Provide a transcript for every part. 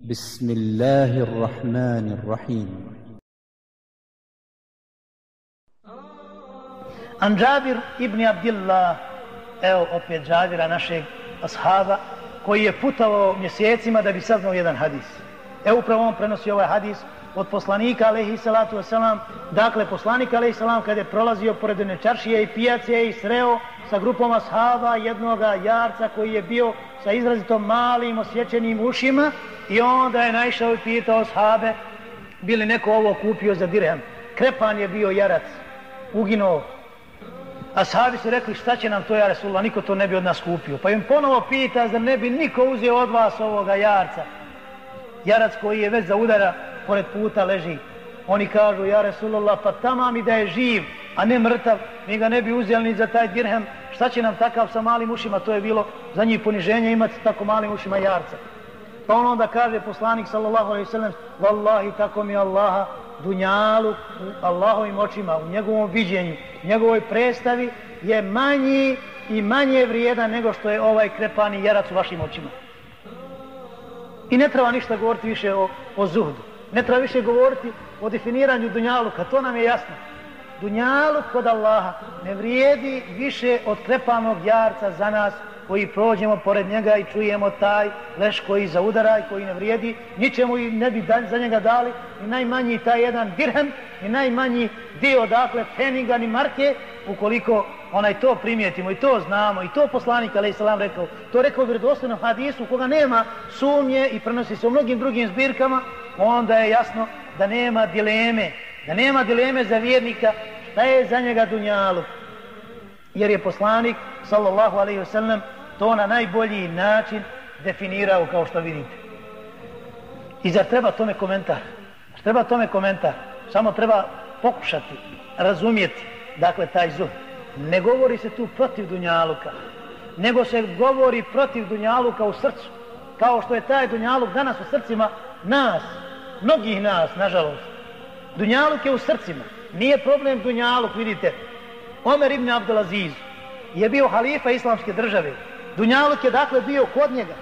بسم الله الرحمن الرحيم An Džabir ibn Abdillah, evo opet Džabira našeg ashaba, koji je putovao mjesecima da bi saznao jedan hadis. Evo upravo on prenosi ovaj hadis od poslanika alaihi salatu wasalam. Dakle, poslanik alaihi salam kada je prolazio pored jedne čaršije i pijace i sreo sa grupom ashaba jednoga jarca koji je bio sa izrazito malim osjećenim ušima i onda je naišao i pitao ashabe bili neko ovo kupio za dirhem. Krepan je bio jarac, uginuo, Ashabi su rekli šta će nam to ja Resulullah, niko to ne bi od nas kupio. Pa im ponovo pita da ne bi niko uzeo od vas ovoga jarca. Jarac koji je već za udara pored puta leži. Oni kažu ja Resulullah pa tamam mi da je živ, a ne mrtav, mi ga ne bi uzeli ni za taj dirhem. Šta će nam takav sa malim ušima, to je bilo za njih poniženje imati tako malim ušima jarca. Pa on onda kaže poslanik sallallahu alaihi sallam, vallahi tako mi Allaha, dunjalu u Allahovim očima, u njegovom viđenju, u njegovoj predstavi je manji i manje vrijedan nego što je ovaj krepani jarac u vašim očima. I ne treba ništa govoriti više o, o zuhdu. Ne treba više govoriti o definiranju dunjaluka, to nam je jasno. Dunjaluk kod Allaha ne vrijedi više od krepanog jarca za nas koji prođemo pored njega i čujemo taj leš koji zaudara i koji ne vrijedi, ničemu i ne bi za njega dali ni najmanji taj jedan dirhem ni najmanji dio, dakle, peninga ni marke, ukoliko onaj to primijetimo i to znamo. I to poslanik, alaih salam rekao, to rekao vjerodostojno hadisu, koga nema sumnje i prenosi se u mnogim drugim zbirkama, onda je jasno da nema dileme, da nema dileme za vjernika šta je za njega dunjaluk. Jer je poslanik, sallallahu alaihi wasallam, to na najbolji način definirao kao što vidite. I zar treba tome komentar? Treba tome komentar. Samo treba pokušati razumjeti dakle taj zuh. Ne govori se tu protiv Dunjaluka, nego se govori protiv Dunjaluka u srcu. Kao što je taj Dunjaluk danas u srcima nas, mnogih nas, nažalost. Dunjaluk je u srcima. Nije problem Dunjaluk, vidite. Omer ibn Abdelaziz je bio halifa islamske države. Dunjaluk je dakle bio kod njega,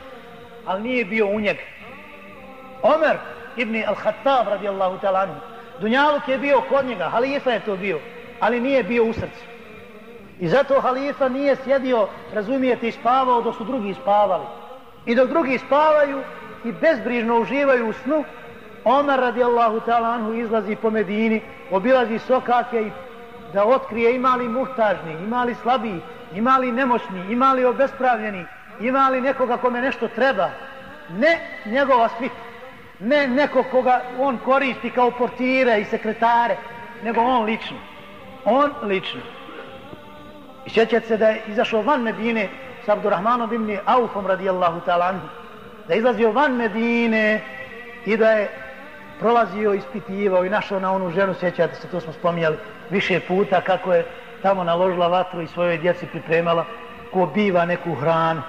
ali nije bio u njega. Omer ibn al-Khattab radijallahu ta'ala anhu, Dunjaluk je bio kod njega, halifa je to bio, ali nije bio u srcu. I zato halifa nije sjedio, razumijete, i spavao dok su drugi spavali. I dok drugi spavaju i bezbrižno uživaju u snu, Omer radijallahu ta'ala anhu izlazi po Medini, obilazi sokake i da otkrije imali muhtažni, imali slabiji, imali nemoćni, imali obespravljeni, imali nekoga kome nešto treba. Ne njegova svit, ne neko koga on koristi kao portire i sekretare, nego on lično. On lično. I sjećate se da je izašao van Medine s Abdurrahmanom ibn Aufom radijallahu ta'ala anhu. Da je izlazio van Medine i da je prolazio, ispitivao i našao na onu ženu, sjećate se, to smo spominjali više puta, kako je tamo naložila vatru i svojoj djeci pripremala ko biva neku hranu.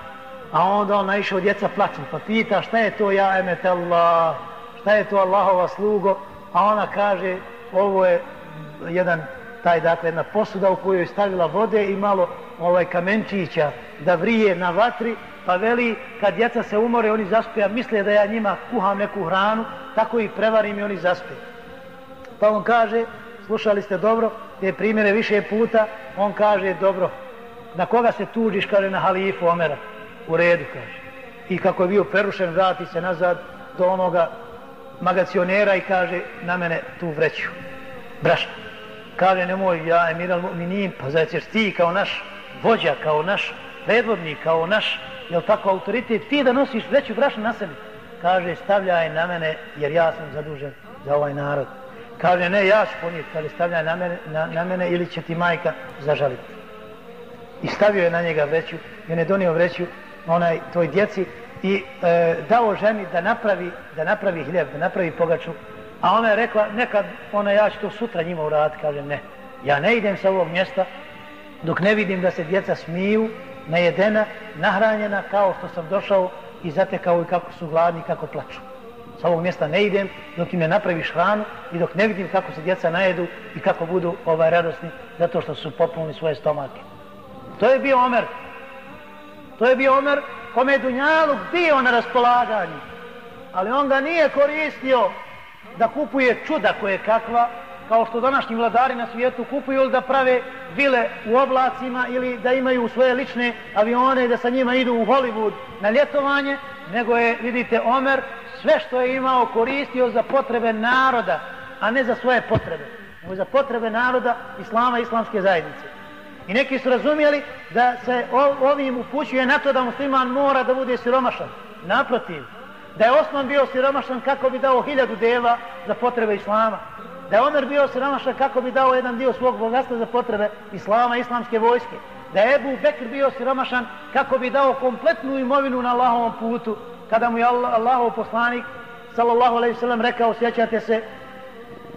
A onda on naišao djeca plaću, pa pita šta je to ja emet Allah, šta je to Allahova slugo, a ona kaže ovo je jedan taj dakle jedna posuda u kojoj je stavila vode i malo ovaj kamenčića da vrije na vatri pa veli kad djeca se umore oni zaspe a misle da ja njima kuham neku hranu tako i prevarim i oni zaspe. Pa on kaže slušali ste dobro te primjere više puta on kaže dobro na koga se tužiš? Kaže na halifu Omera. U redu kaže. I kako je bio prerušen vrati se nazad do onoga magacionera i kaže na mene tu vreću brašna kaže nemoj ja emiral mu'minin pa zaj ćeš ti kao naš vođa kao naš predvodnik kao naš jel tako autoritet? Ti da nosiš vreću brašna na sebi. Kaže stavljaj na mene jer ja sam zadužen za ovaj narod. Kaže ne ja ću ponijeti. Kaže stavljaj na mene, na, na mene ili će ti majka zažaliti. I stavio je na njega vreću i on je donio vreću onaj toj djeci i e, dao ženi da napravi da napravi hljeb, da napravi pogaču. A ona je rekla nekad ona ja ću to sutra njima uraditi. Kaže ne, ja ne idem sa ovog mjesta dok ne vidim da se djeca smiju najedena, nahranjena kao što sam došao i zatekao i kako su gladni kako plaču. Sa ovog mjesta ne idem dok im ne napraviš hranu i dok ne vidim kako se djeca najedu i kako budu ovaj radosni zato što su popunili svoje stomake. To je bio Omer. To je bio Omer kome je Dunjaluk bio na raspolaganju. Ali on ga nije koristio da kupuje čuda koje kakva, kao što današnji vladari na svijetu kupuju ili da prave vile u oblacima ili da imaju svoje lične avione i da sa njima idu u Hollywood na ljetovanje, nego je, vidite, Omer sve što je imao koristio za potrebe naroda, a ne za svoje potrebe, nego za potrebe naroda Islama i Islamske zajednice. I neki su razumijeli da se ovim upućuje na to da musliman mora da bude siromašan. Naprotiv, da je Osman bio siromašan kako bi dao hiljadu deva za potrebe Islama. Da je Omer bio siromašan kako bi dao jedan dio svog bogatstva za potrebe Islama i Islamske vojske. Da je Ebu Bekr bio siromašan kako bi dao kompletnu imovinu na Allahovom putu. Kada mu je Allah, Allahov poslanik sallallahu alaihi sallam rekao, sjećate se,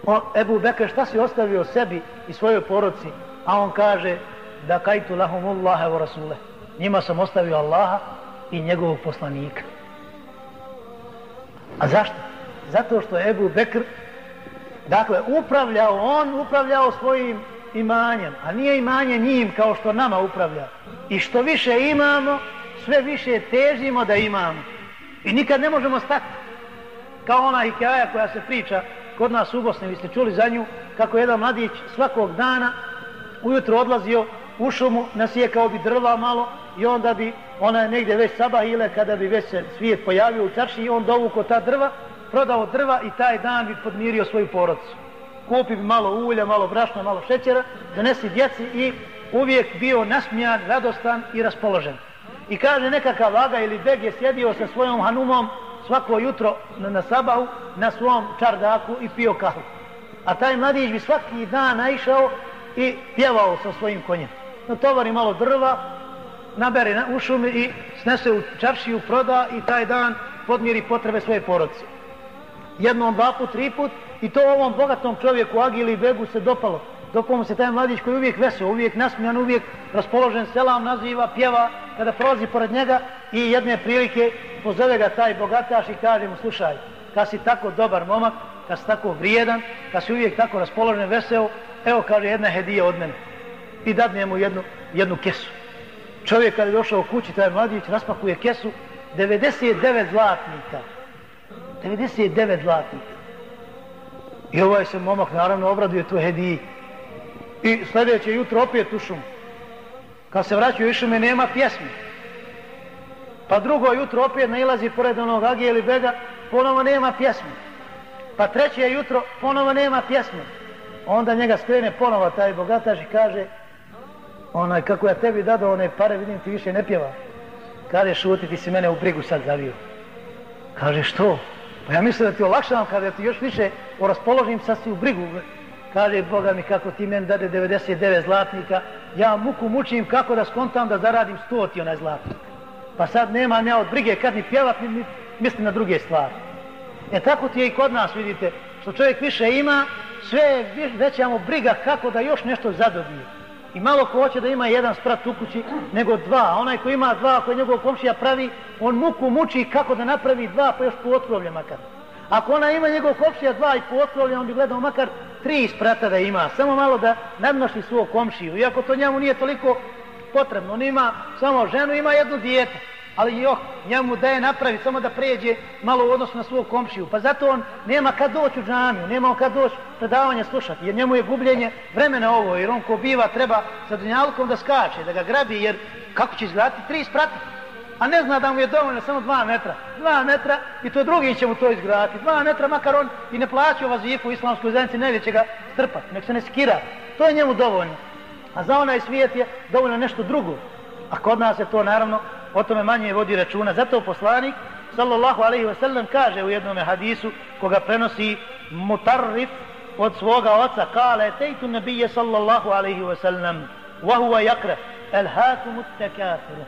o Ebu Bekr šta si ostavio sebi i svojoj porodci? A on kaže, da kajtu lahumullaha wa rasule. Njima sam ostavio Allaha i njegovog poslanika. A zašto? Zato što je Ebu Bekr dakle upravljao, on upravljao svojim imanjem, a nije imanje njim kao što nama upravlja. I što više imamo, sve više težimo da imamo. I nikad ne možemo stati. Kao ona hikaja koja se priča kod nas u Bosni, vi ste čuli za nju, kako jedan mladić svakog dana ujutro odlazio u šumu, nasijekao bi drva malo i onda bi ona je negdje već sabahile kada bi već se svijet pojavio u čaši i on dovuko ta drva, prodao drva i taj dan bi podmirio svoju porodcu. Kupi bi malo ulja, malo brašna, malo šećera, donesi djeci i uvijek bio nasmijan, radostan i raspoložen. I kaže nekakav vaga ili beg je sjedio sa svojom hanumom svako jutro na, na sabahu na svom čardaku i pio kahu. A taj mladić bi svaki dan naišao i pjevao sa svojim konjem. No tovari malo drva, nabere na, u šumi i snese u čaršiju, proda i taj dan podmiri potrebe svoje porodce. Jednom, dva put, tri put i to ovom bogatom čovjeku Agili Begu se dopalo. Dopalo se taj mladić koji uvijek vesel, uvijek nasmijan, uvijek raspoložen, selam naziva, pjeva kada prolazi pored njega i jedne prilike pozove ga taj bogataš i kaže mu, slušaj, kad si tako dobar momak, kad si tako vrijedan, kad si uvijek tako raspoložen, veseo, evo kaže jedna hedija od mene i dadne mu jednu, jednu kesu. Čovjek kad je došao u kući, taj mladić raspakuje kesu, 99 zlatnika. 99 zlatnika. I ovaj se momak naravno obraduje tu hediji. I sljedeće jutro opet u šumu. Kad se vraćaju u šume, nema pjesme. Pa drugo jutro opet nailazi pored onog agije ili bega, ponovo nema pjesme. Pa treće jutro ponovo nema pjesme. Onda njega skrene ponovo taj bogataš i kaže, onaj, kako ja tebi dadao one pare, vidim ti više ne pjeva. Kaže, šuti, ti si mene u brigu sad zavio. Kaže, što? Pa ja mislim da ti olakšavam, kada ja ti još više oraspoložim sad si u brigu. Kaže, Boga mi, kako ti meni dade 99 zlatnika, ja muku mučim kako da skontam da zaradim 100 ti onaj zlatnik. Pa sad nema ja od brige kad ni pjevat, ni, ni mislim na druge stvari. E tako ti je i kod nas, vidite, što čovjek više ima, sve veća mu briga kako da još nešto zadobije. I malo ko hoće da ima jedan sprat u kući, nego dva. A onaj ko ima dva, ako je njegov komšija pravi, on muku muči kako da napravi dva, pa još potkrovlje makar. Ako ona ima njegov komšija dva i po potkrovlje, on bi gledao makar tri sprata da ima. Samo malo da nadnoši svog komšiju. Iako to njemu nije toliko potrebno. On ima samo ženu, ima jednu dijetu ali joh, njemu da je napravi samo da pređe malo u odnosu na svog komšiju. Pa zato on nema kad doći u džamiju, nema kad doći predavanje slušati, jer njemu je gubljenje vremena ovo, jer on ko biva treba sa dunjalkom da skače, da ga grabi, jer kako će izgledati tri sprata? A ne zna da mu je dovoljno samo dva metra. Dva metra i to drugi će mu to izgraditi. Dva metra makar on i ne plaća u vazifu u islamskoj zajednici, ne će ga strpati, nek se ne skira. To je njemu dovoljno. A za onaj svijet je dovoljno nešto drugo. A kod nas je to naravno o tome manje vodi računa. Zato poslanik, sallallahu alaihi ve sellem, kaže u jednom hadisu, koga prenosi mutarrif od svoga oca, kale, tejtu nabije, sallallahu alaihi ve sellem, wa huwa el hakumu tekafiru.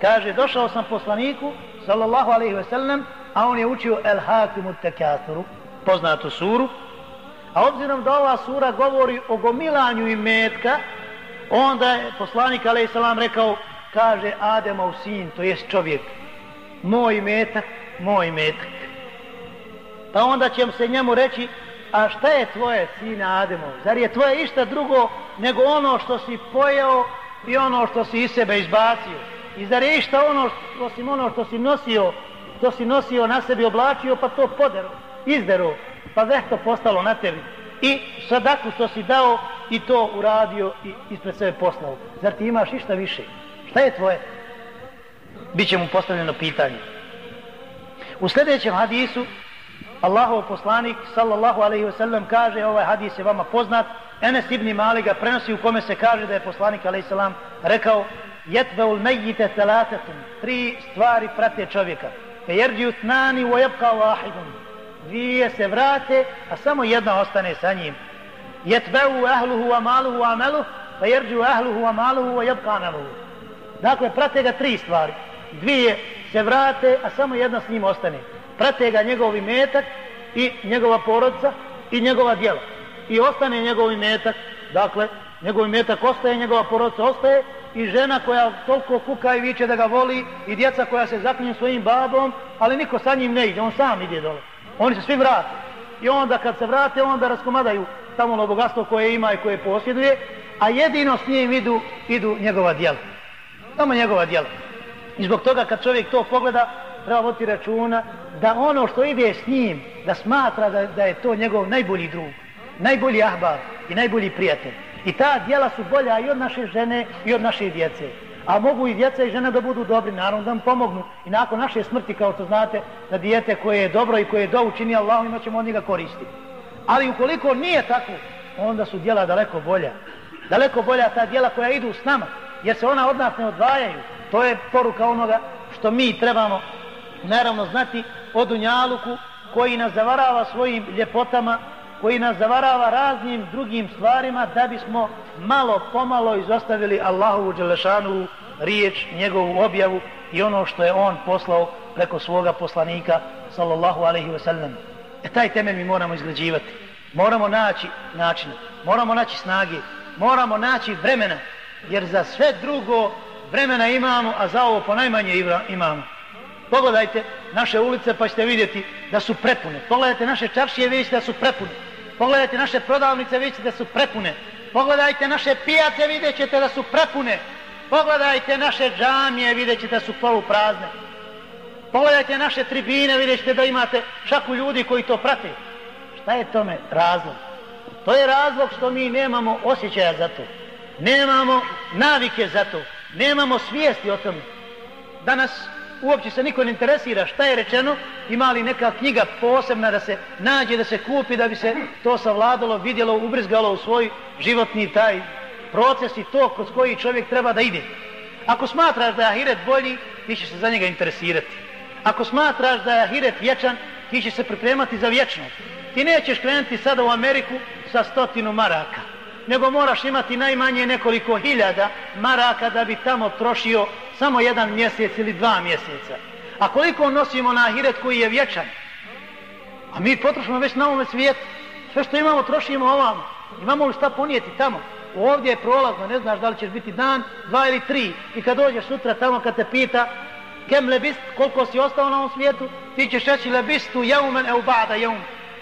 Kaže, došao sam poslaniku, sallallahu alaihi ve sellem, a on je učio el hakumu tekafiru, poznatu suru, a obzirom da ova sura govori o gomilanju i metka, onda je poslanik, alaihi salam, rekao, kaže Ademov sin, to jest čovjek, moj metak, moj metak. Pa onda će se njemu reći, a šta je tvoje sina Ademov? Zar je tvoje išta drugo nego ono što si pojeo i ono što si iz sebe izbacio? I zar je išta ono, osim ono što si nosio, što si nosio na sebi oblačio pa to podero, izdero, pa vehto postalo na tebi. I sadaku što si dao i to uradio i ispred sebe poslao. Zar ti imaš išta više? Šta je tvoje? Biće mu postavljeno pitanje. U sljedećem hadisu Allahov poslanik sallallahu alaihi wasallam kaže ovaj hadis je vama poznat Enes ibn Malik ga prenosi u kome se kaže da je poslanik alaihi salam rekao jetveul mejite telatetun tri stvari prate čovjeka. Fe jerđi utnani u ojebka vahidun dvije se vrate a samo jedna ostane sa njim. Jetveu ahluhu wa maluhu wa ameluhu fe ahluhu wa maluhu wa jebka ameluhu dakle prate ga tri stvari. Dvije se vrate a samo jedna s njim ostane. Prate ga njegov imetak i njegova porodca i njegova djela. I ostane njegov imetak. Dakle njegov imetak ostaje njegova porodca ostaje i žena koja toliko kuka i viče da ga voli i djeca koja se zaklinju svojim babom ali niko sa njim ne ide on sam ide dole. Oni se svi vrate. I onda kad se vrate onda raskomadaju tamo ono bogatstvo koje ima i koje posjeduje a jedino s njim idu, idu njegova djela tamo njegova djela i zbog toga kad čovjek to pogleda treba voditi računa da ono što ide s njim, da smatra da, da je to njegov najbolji drug, najbolji ahbar i najbolji prijatelj. I ta djela su bolja i od naše žene i od naše djece. A mogu i djeca i žena da budu dobri, naravno da vam pomognu. I nakon naše smrti, kao što znate, da dijete koje je dobro i koje je do čini Allah, imat ćemo od njega koristiti. Ali ukoliko nije tako, onda su djela daleko bolja. Daleko bolja ta djela koja idu s nama, jer se ona od nas ne odvajaju. To je poruka onoga što mi trebamo naravno znati o Dunjaluku koji nas zavarava svojim ljepotama, koji nas zavarava raznim drugim stvarima da bismo malo pomalo izostavili Allahovu Đelešanu riječ, njegovu objavu i ono što je on poslao preko svoga poslanika sallallahu alaihi ve sellem. E taj temelj mi moramo izgrađivati. Moramo naći način, moramo naći snage, moramo naći vremena, jer za sve drugo vremena imamo, a za ovo ponajmanje imamo. Pogledajte naše ulice pa ćete vidjeti da su prepune. Pogledajte naše čaršije, vidite da su prepune. Pogledajte naše prodavnice, vidite da su prepune. Pogledajte naše pijace, vidjet ćete da su prepune. Pogledajte naše džamije, vidjet ćete da su poluprazne. Pogledajte naše tribine, vidjet ćete da imate šaku ljudi koji to prate. Šta je tome razlog? To je razlog što mi nemamo osjećaja za to. Nemamo navike za to. Nemamo svijesti o tome. Danas uopće se niko ne interesira šta je rečeno, ima li neka knjiga posebna da se nađe, da se kupi, da bi se to savladalo, vidjelo, ubrizgalo u svoj životni taj proces i to kroz koji čovjek treba da ide. Ako smatraš da je ahiret bolji, ti će se za njega interesirati. Ako smatraš da je ahiret vječan, ti će se pripremati za vječnost. Ti nećeš krenuti sada u Ameriku sa stotinu maraka, nego moraš imati najmanje nekoliko hiljada maraka da bi tamo trošio samo jedan mjesec ili dva mjeseca. A koliko nosimo na ahiret koji je vječan? A mi potrošimo već na ovome svijetu. Sve što imamo trošimo ovamo. Imamo li šta ponijeti tamo? Ovdje je prolazno, ne znaš da li ćeš biti dan, dva ili tri. I kad dođeš sutra tamo kad te pita kem lebist, koliko si ostao na ovom svijetu, ti ćeš reći lebistu jaumen eu bada jaum.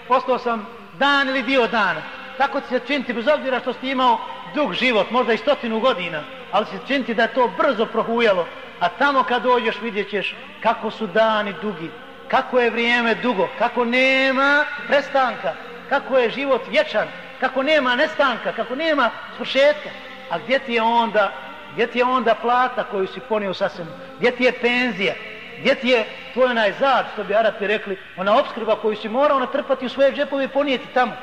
Ostao sam dan ili dio dana. Tako će se činiti, bez obzira što si imao dug život, možda i stotinu godina, ali se činiti da je to brzo prohujalo, a tamo kad dođeš vidjet ćeš kako su dani dugi, kako je vrijeme dugo, kako nema prestanka, kako je život vječan, kako nema nestanka, kako nema svršetka. A gdje ti je onda, gdje ti je onda plata koju si ponio sasvim, gdje ti je penzija, gdje ti je tvoj onaj zad, što bi Arapi rekli, ona obskrba koju si morao natrpati u svoje džepove i ponijeti tamo.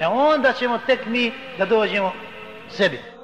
E onda ćemo tek mi da dođemo sebi.